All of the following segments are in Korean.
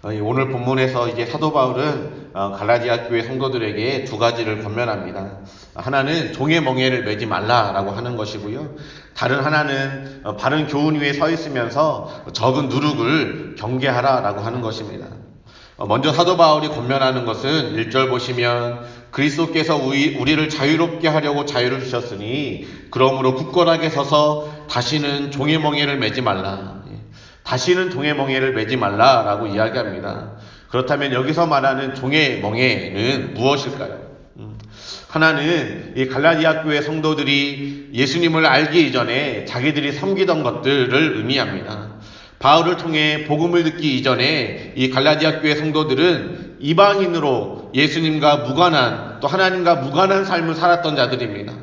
어, 오늘 본문에서 이제 사도 바울은 어, 갈라디아 교회 성도들에게 두 가지를 권면합니다. 하나는 종의 멍에를 매지 말라라고 하는 것이고요. 다른 하나는 어, 바른 교훈 위에 서 있으면서 적은 누룩을 경계하라라고 하는 것입니다. 먼저 사도 바울이 권면하는 것은 1절 보시면 그리스도께서 우리를 자유롭게 하려고 자유를 주셨으니 그러므로 굳건하게 서서 다시는 종의 멍에를 매지 말라. 다시는 종의 멍에를 매지 말라라고 이야기합니다. 그렇다면 여기서 말하는 종의 멍에는 무엇일까요? 음, 하나는 이 갈라디아 교회 성도들이 예수님을 알기 이전에 자기들이 섬기던 것들을 의미합니다. 바울을 통해 복음을 듣기 이전에 이 갈라디아 교회 성도들은 이방인으로 예수님과 무관한 또 하나님과 무관한 삶을 살았던 자들입니다.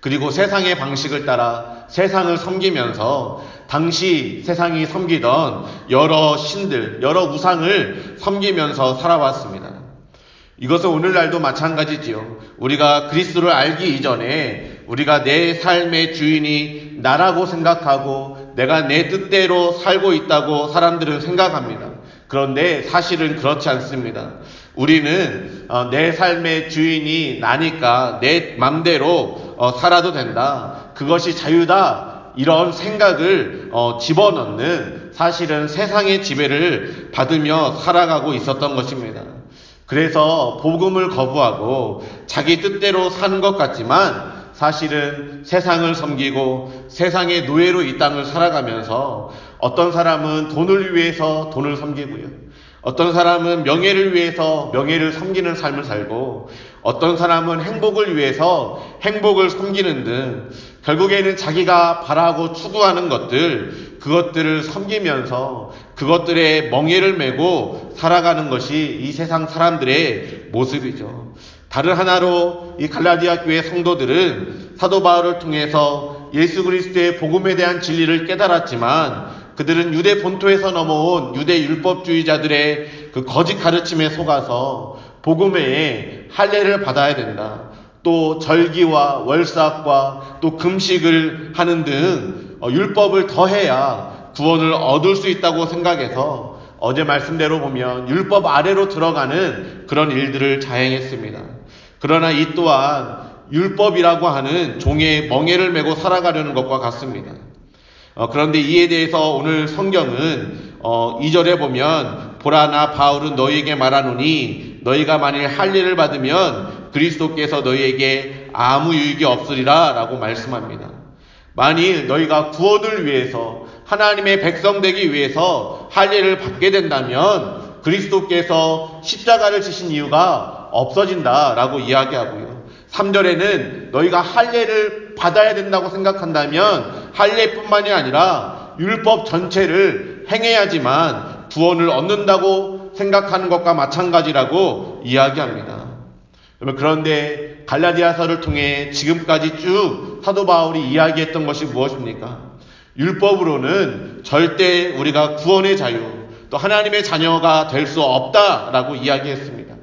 그리고 세상의 방식을 따라 세상을 섬기면서 당시 세상이 섬기던 여러 신들, 여러 우상을 섬기면서 살아왔습니다. 이것은 오늘날도 마찬가지지요. 우리가 그리스도를 알기 이전에 우리가 내 삶의 주인이 나라고 생각하고 내가 내 뜻대로 살고 있다고 사람들은 생각합니다. 그런데 사실은 그렇지 않습니다. 우리는 어, 내 삶의 주인이 나니까 내 맘대로 어, 살아도 된다. 그것이 자유다. 이런 생각을 어, 집어넣는 사실은 세상의 지배를 받으며 살아가고 있었던 것입니다. 그래서 복음을 거부하고 자기 뜻대로 사는 것 같지만 사실은 세상을 섬기고 세상의 노예로 이 땅을 살아가면서 어떤 사람은 돈을 위해서 돈을 섬기고요. 어떤 사람은 명예를 위해서 명예를 섬기는 삶을 살고 어떤 사람은 행복을 위해서 행복을 섬기는 등 결국에는 자기가 바라고 추구하는 것들 그것들을 섬기면서 그것들의 멍에를 메고 살아가는 것이 이 세상 사람들의 모습이죠. 다른 하나로 이 갈라디아 교회 성도들은 사도 바울을 통해서 예수 그리스도의 복음에 대한 진리를 깨달았지만 그들은 유대 본토에서 넘어온 유대 율법주의자들의 그 거짓 가르침에 속아서 복음에 할례를 받아야 된다. 또 절기와 월삭과 또 금식을 하는 등 어, 율법을 더해야 구원을 얻을 수 있다고 생각해서 어제 말씀대로 보면 율법 아래로 들어가는 그런 일들을 자행했습니다. 그러나 이 또한 율법이라고 하는 종의 멍에를 메고 살아가려는 것과 같습니다. 어, 그런데 이에 대해서 오늘 성경은 어, 2절에 보면 보라 나 바울은 너희에게 말하노니 너희가 만일 할례를 받으면 그리스도께서 너희에게 아무 유익이 없으리라 라고 말씀합니다. 만일 너희가 구원을 위해서 하나님의 백성 되기 위해서 할례를 받게 된다면 그리스도께서 십자가를 지신 이유가 없어진다라고 이야기하고요. 3절에는 너희가 할례를 받아야 된다고 생각한다면 할례뿐만이 아니라 율법 전체를 행해야지만 구원을 얻는다고 생각하는 것과 마찬가지라고 이야기합니다. 그런데 갈라디아서를 통해 지금까지 쭉 사도 바울이 이야기했던 것이 무엇입니까? 율법으로는 절대 우리가 구원의 자유, 또 하나님의 자녀가 될 수 없다라고 이야기했습니다.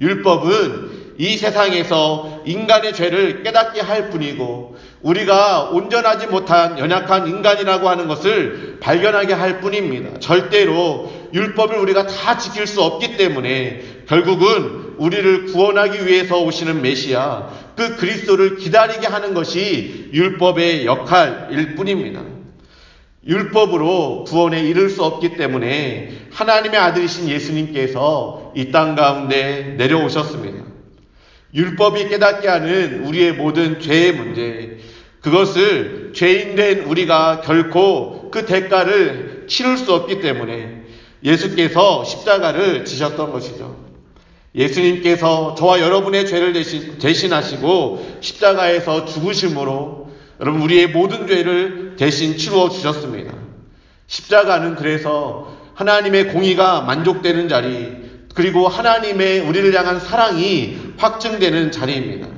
율법은 이 세상에서 인간의 죄를 깨닫게 할 뿐이고 우리가 온전하지 못한 연약한 인간이라고 하는 것을 발견하게 할 뿐입니다. 절대로 율법을 우리가 다 지킬 수 없기 때문에 결국은 우리를 구원하기 위해서 오시는 메시아 그 그리스도를 기다리게 하는 것이 율법의 역할일 뿐입니다. 율법으로 구원에 이를 수 없기 때문에 하나님의 아들이신 예수님께서 이 땅 가운데 내려오셨습니다. 율법이 깨닫게 하는 우리의 모든 죄의 문제, 그것을 죄인된 우리가 결코 그 대가를 치를 수 없기 때문에 예수께서 십자가를 지셨던 것이죠. 예수님께서 저와 여러분의 죄를 대신, 대신하시고 십자가에서 죽으심으로 여러분 우리의 모든 죄를 대신 치루어 주셨습니다. 십자가는 그래서 하나님의 공의가 만족되는 자리, 그리고 하나님의 우리를 향한 사랑이 확증되는 자리입니다.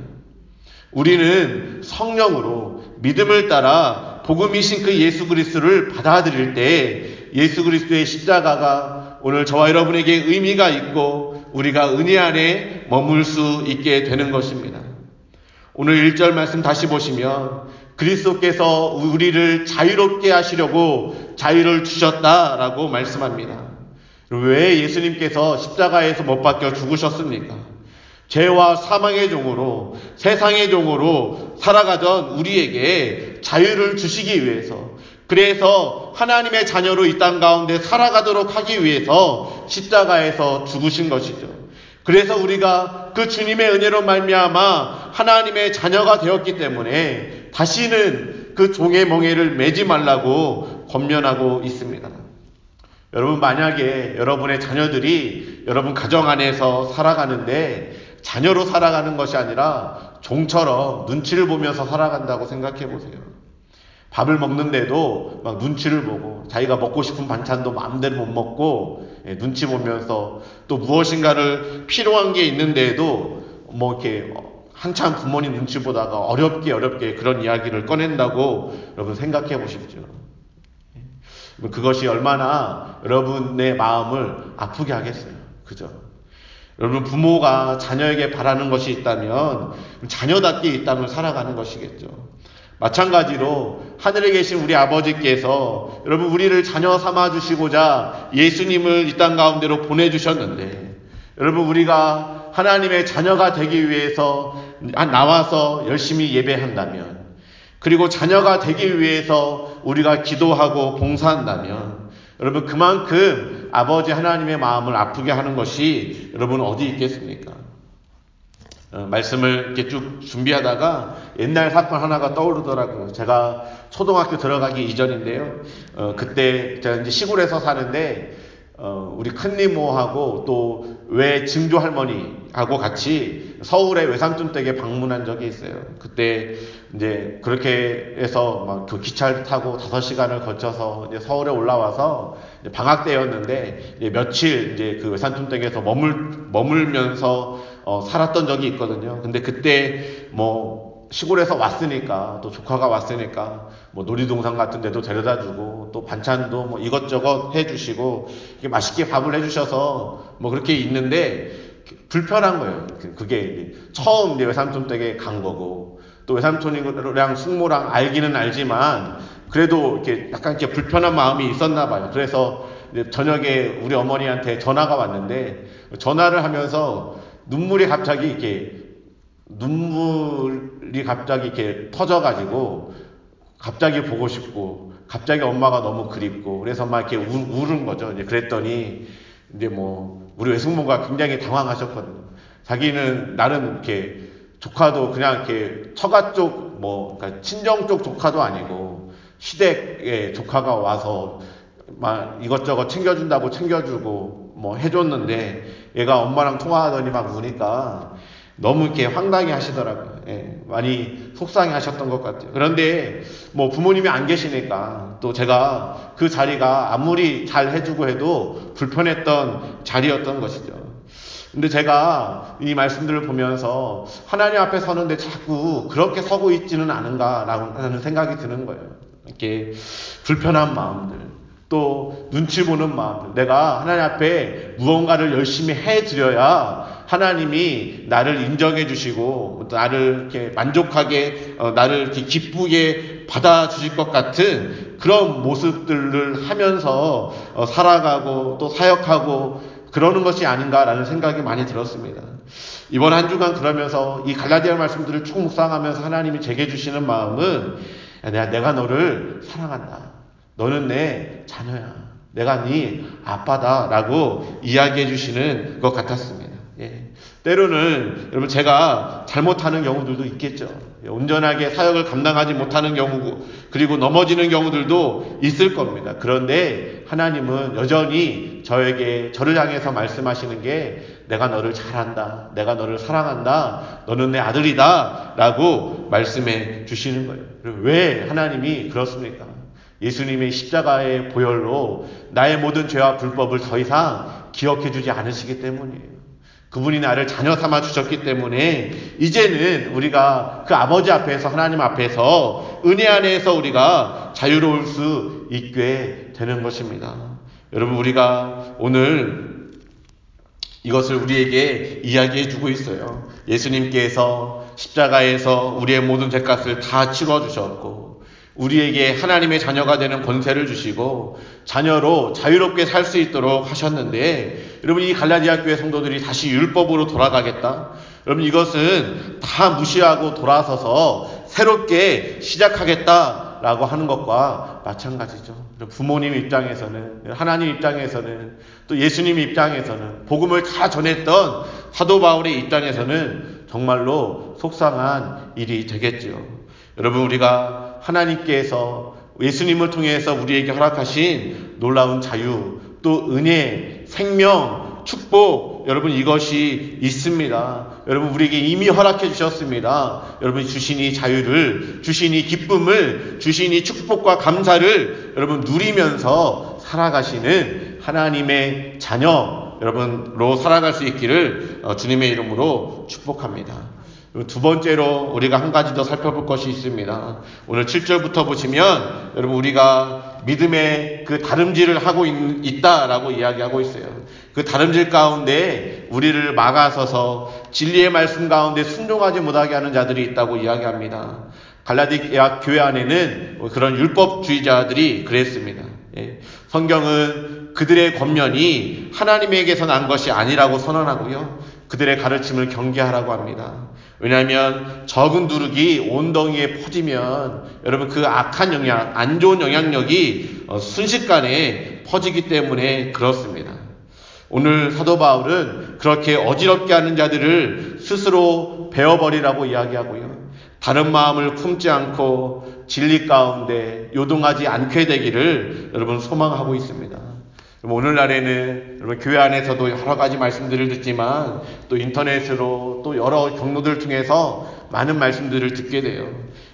우리는 성령으로 믿음을 따라 복음이신 그 예수 그리스도를 받아들일 때 예수 그리스도의 십자가가 오늘 저와 여러분에게 의미가 있고 우리가 은혜 안에 머물 수 있게 되는 것입니다. 오늘 1절 말씀 다시 보시면 그리스도께서 우리를 자유롭게 하시려고 자유를 주셨다라고 말씀합니다. 왜 예수님께서 십자가에서 못 박혀 죽으셨습니까? 죄와 사망의 종으로 세상의 종으로 살아가던 우리에게 자유를 주시기 위해서 그래서 하나님의 자녀로 이 땅 가운데 살아가도록 하기 위해서 십자가에서 죽으신 것이죠. 그래서 우리가 그 주님의 은혜로 말미암아 하나님의 자녀가 되었기 때문에 다시는 그 종의 멍에를 매지 말라고 권면하고 있습니다. 여러분 만약에 여러분의 자녀들이 여러분 가정 안에서 살아가는데 자녀로 살아가는 것이 아니라 종처럼 눈치를 보면서 살아간다고 생각해 보세요. 밥을 먹는데도 막 눈치를 보고 자기가 먹고 싶은 반찬도 마음대로 못 먹고 예, 눈치 보면서 또 무엇인가를 필요한 게 있는데도 뭐 이렇게 한참 부모님 눈치 보다가 어렵게 어렵게 그런 이야기를 꺼낸다고 여러분 생각해 보십시오. 예. 그것이 얼마나 여러분의 마음을 아프게 하겠어요. 그죠? 여러분 부모가 자녀에게 바라는 것이 있다면 자녀답게 이 땅을 살아가는 것이겠죠. 마찬가지로 하늘에 계신 우리 아버지께서 여러분 우리를 자녀 삼아 주시고자 예수님을 이 땅 가운데로 보내 주셨는데 여러분 우리가 하나님의 자녀가 되기 위해서 나와서 열심히 예배한다면 그리고 자녀가 되기 위해서 우리가 기도하고 봉사한다면 여러분 그만큼 아버지 하나님의 마음을 아프게 하는 것이 여러분 어디 있겠습니까? 어, 말씀을 이렇게 쭉 준비하다가 옛날 사건 하나가 떠오르더라고요. 제가 초등학교 들어가기 이전인데요. 어, 그때 제가 이제 시골에서 사는데 어, 우리 큰이모하고 또 외 증조 할머니하고 같이 서울의 외삼촌 댁에 방문한 적이 있어요. 그때 이제 그렇게 해서 막 그 기차를 타고 5시간을 거쳐서 이제 서울에 올라와서 이제 방학 때였는데 이제 며칠 이제 그 외삼촌 댁에서 머물 머물면서 어, 살았던 적이 있거든요. 근데 그때 뭐 시골에서 왔으니까 또 조카가 왔으니까 뭐 놀이동산 같은 데도 데려다 주고 또 반찬도 뭐 이것저것 해 주시고 맛있게 밥을 해 주셔서 뭐 그렇게 있는데 불편한 거예요. 그, 그게 처음 이제 외삼촌 댁에 간 거고 또 외삼촌이랑 숙모랑 알기는 알지만 그래도 이렇게 약간 이렇게 불편한 마음이 있었나 봐요. 그래서 저녁에 우리 어머니한테 전화가 왔는데 전화를 하면서 눈물이 갑자기 이렇게 눈물이 갑자기 이렇게 터져가지고 갑자기 보고 싶고 갑자기 엄마가 너무 그립고 그래서 막 이렇게 우, 울은 거죠. 이제 그랬더니 이제 뭐 우리 외숙모가 굉장히 당황하셨거든요. 자기는 나름 이렇게 조카도 그냥 이렇게 처가 쪽 뭐 그러니까 친정 쪽 조카도 아니고 시댁의 조카가 와서 막 이것저것 챙겨준다고 챙겨주고 뭐 해줬는데 얘가 엄마랑 통화하더니 막 우니까 너무 이렇게 황당해 하시더라고요. 예, 많이 속상해 하셨던 것 같아요. 그런데 뭐 부모님이 안 계시니까 또 제가 그 자리가 아무리 잘 해주고 해도 불편했던 자리였던 것이죠. 근데 제가 이 말씀들을 보면서 하나님 앞에 서는데 자꾸 그렇게 서고 있지는 않은가라는 생각이 드는 거예요. 이렇게 불편한 마음들, 또 눈치 보는 마음들. 내가 하나님 앞에 무언가를 열심히 해드려야 하나님이 나를 인정해 주시고 나를 이렇게 만족하게 어, 나를 이렇게 기쁘게 받아 주실 것 같은 그런 모습들을 하면서 어, 살아가고 또 사역하고 그러는 것이 아닌가라는 생각이 많이 들었습니다. 이번 한 주간 그러면서 이 갈라디아 말씀들을 쭉 묵상하면서 하나님이 제게 주시는 마음은 내가 너를 사랑한다. 너는 내 자녀야. 내가 네 아빠다라고 이야기해 주시는 것 같았습니다. 예. 때로는 여러분 제가 잘못하는 경우들도 있겠죠. 예, 온전하게 사역을 감당하지 못하는 경우고 그리고 넘어지는 경우들도 있을 겁니다. 그런데 하나님은 여전히 저에게 저를 향해서 말씀하시는 게 내가 너를 잘한다. 내가 너를 사랑한다. 너는 내 아들이다라고 말씀해 주시는 거예요. 왜 하나님이 그렇습니까? 예수님의 십자가의 보혈로 나의 모든 죄와 불법을 더 이상 기억해 주지 않으시기 때문이에요. 그분이 나를 자녀 삼아 주셨기 때문에 이제는 우리가 그 아버지 앞에서 하나님 앞에서 은혜 안에서 우리가 자유로울 수 있게 되는 것입니다. 여러분 우리가 오늘 이것을 우리에게 이야기해 주고 있어요. 예수님께서 십자가에서 우리의 모든 죄값을 다 치러 주셨고 우리에게 하나님의 자녀가 되는 권세를 주시고 자녀로 자유롭게 살 수 있도록 하셨는데 여러분 이 갈라디아 교회 성도들이 다시 율법으로 돌아가겠다. 여러분 이것은 다 무시하고 돌아서서 새롭게 시작하겠다라고 하는 것과 마찬가지죠. 부모님 입장에서는 하나님 입장에서는 또 예수님 입장에서는 복음을 다 전했던 사도 바울의 입장에서는 정말로 속상한 일이 되겠지요. 여러분 우리가 하나님께서 예수님을 통해서 우리에게 허락하신 놀라운 자유, 또 은혜, 생명, 축복, 여러분 이것이 있습니다. 여러분 우리에게 이미 허락해 주셨습니다. 여러분 주신 이 자유를, 주신 이 기쁨을, 주신 이 축복과 감사를 여러분 누리면서 살아가시는 하나님의 자녀 여러분로 살아갈 수 있기를 어, 주님의 이름으로 축복합니다. 두 번째로 우리가 한 가지 더 살펴볼 것이 있습니다. 오늘 7절부터 보시면 여러분 우리가 믿음의 그 다름질을 하고 있, 다라고 이야기하고 있어요. 그 다름질 가운데 우리를 막아서서 진리의 말씀 가운데 순종하지 못하게 하는 자들이 있다고 이야기합니다. 갈라디아 교회 안에는 그런 율법주의자들이 그랬습니다. 예. 성경은 그들의 권면이 하나님에게서 난 것이 아니라고 선언하고요. 그들의 가르침을 경계하라고 합니다. 왜냐하면 적은 누룩이 온덩이에 퍼지면 여러분 그 악한 영향, 안 좋은 영향력이 어, 순식간에 퍼지기 때문에 그렇습니다. 오늘 사도 바울은 그렇게 어지럽게 하는 자들을 스스로 베어버리라고 이야기하고요. 다른 마음을 품지 않고 진리 가운데 요동하지 않게 되기를 여러분 소망하고 있습니다. 오늘날에는 여러분 교회 안에서도 여러 가지 말씀들을 듣지만 또 인터넷으로 또 여러 경로들 통해서 많은 말씀들을 듣게 돼요.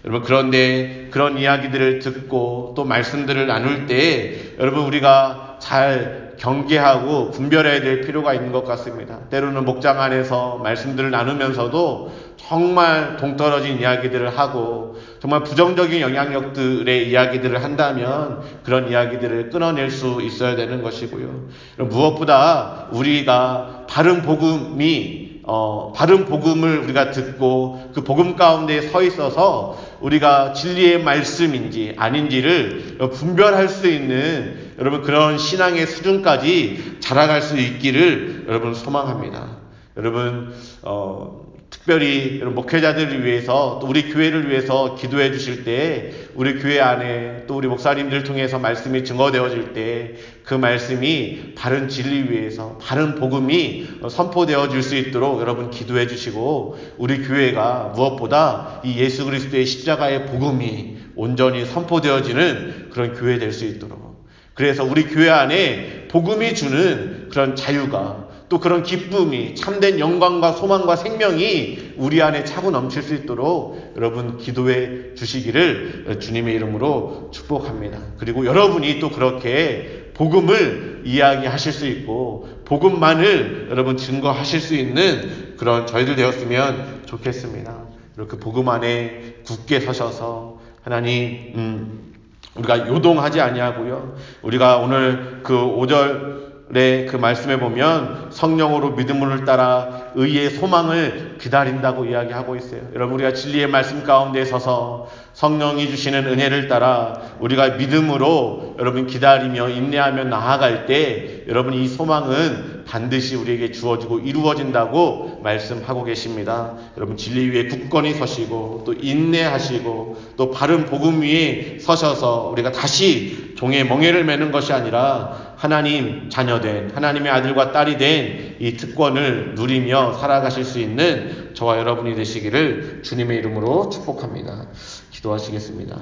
여러분 그런데 그런 이야기들을 듣고 또 말씀들을 나눌 때 여러분 우리가 잘 경계하고 분별해야 될 필요가 있는 것 같습니다. 때로는 목장 안에서 말씀들을 나누면서도 정말 동떨어진 이야기들을 하고 정말 부정적인 영향력들의 이야기들을 한다면 그런 이야기들을 끊어낼 수 있어야 되는 것이고요. 무엇보다 우리가 바른 복음이 어, 바른 복음을 우리가 듣고 그 복음 가운데 서 있어서 우리가 진리의 말씀인지 아닌지를 분별할 수 있는 여러분 그런 신앙의 수준까지 자라갈 수 있기를 여러분 소망합니다. 여러분 어, 특별히 목회자들을 위해서 또 우리 교회를 위해서 기도해 주실 때 우리 교회 안에 또 우리 목사님들 통해서 말씀이 증거되어질 때 그 말씀이 바른 진리 위해서 바른 복음이 선포되어질 수 있도록 여러분 기도해 주시고 우리 교회가 무엇보다 이 예수 그리스도의 십자가의 복음이 온전히 선포되어지는 그런 교회 될 수 있도록 그래서 우리 교회 안에 복음이 주는 그런 자유가 또 그런 기쁨이 참된 영광과 소망과 생명이 우리 안에 차고 넘칠 수 있도록 여러분 기도해 주시기를 주님의 이름으로 축복합니다. 그리고 여러분이 또 그렇게 복음을 이야기하실 수 있고 복음만을 여러분 증거하실 수 있는 그런 저희들 되었으면 좋겠습니다. 이렇게 복음 안에 굳게 서셔서 하나님 음, 우리가 요동하지 아니하고요. 우리가 오늘 그 5절 네, 그 말씀에 보면 성령으로 믿음을 따라 의의 소망을 기다린다고 이야기하고 있어요. 여러분 우리가 진리의 말씀 가운데 서서 성령이 주시는 은혜를 따라 우리가 믿음으로 여러분 기다리며 인내하며 나아갈 때 여러분 이 소망은 반드시 우리에게 주어지고 이루어진다고 말씀하고 계십니다. 여러분 진리 위에 굳건히 서시고 또 인내하시고 또 바른 복음 위에 서셔서 우리가 다시 종의 멍에를 매는 것이 아니라 하나님 자녀된 하나님의 아들과 딸이 된 이 특권을 누리며 살아가실 수 있는 저와 여러분이 되시기를 주님의 이름으로 축복합니다. 기도하시겠습니다.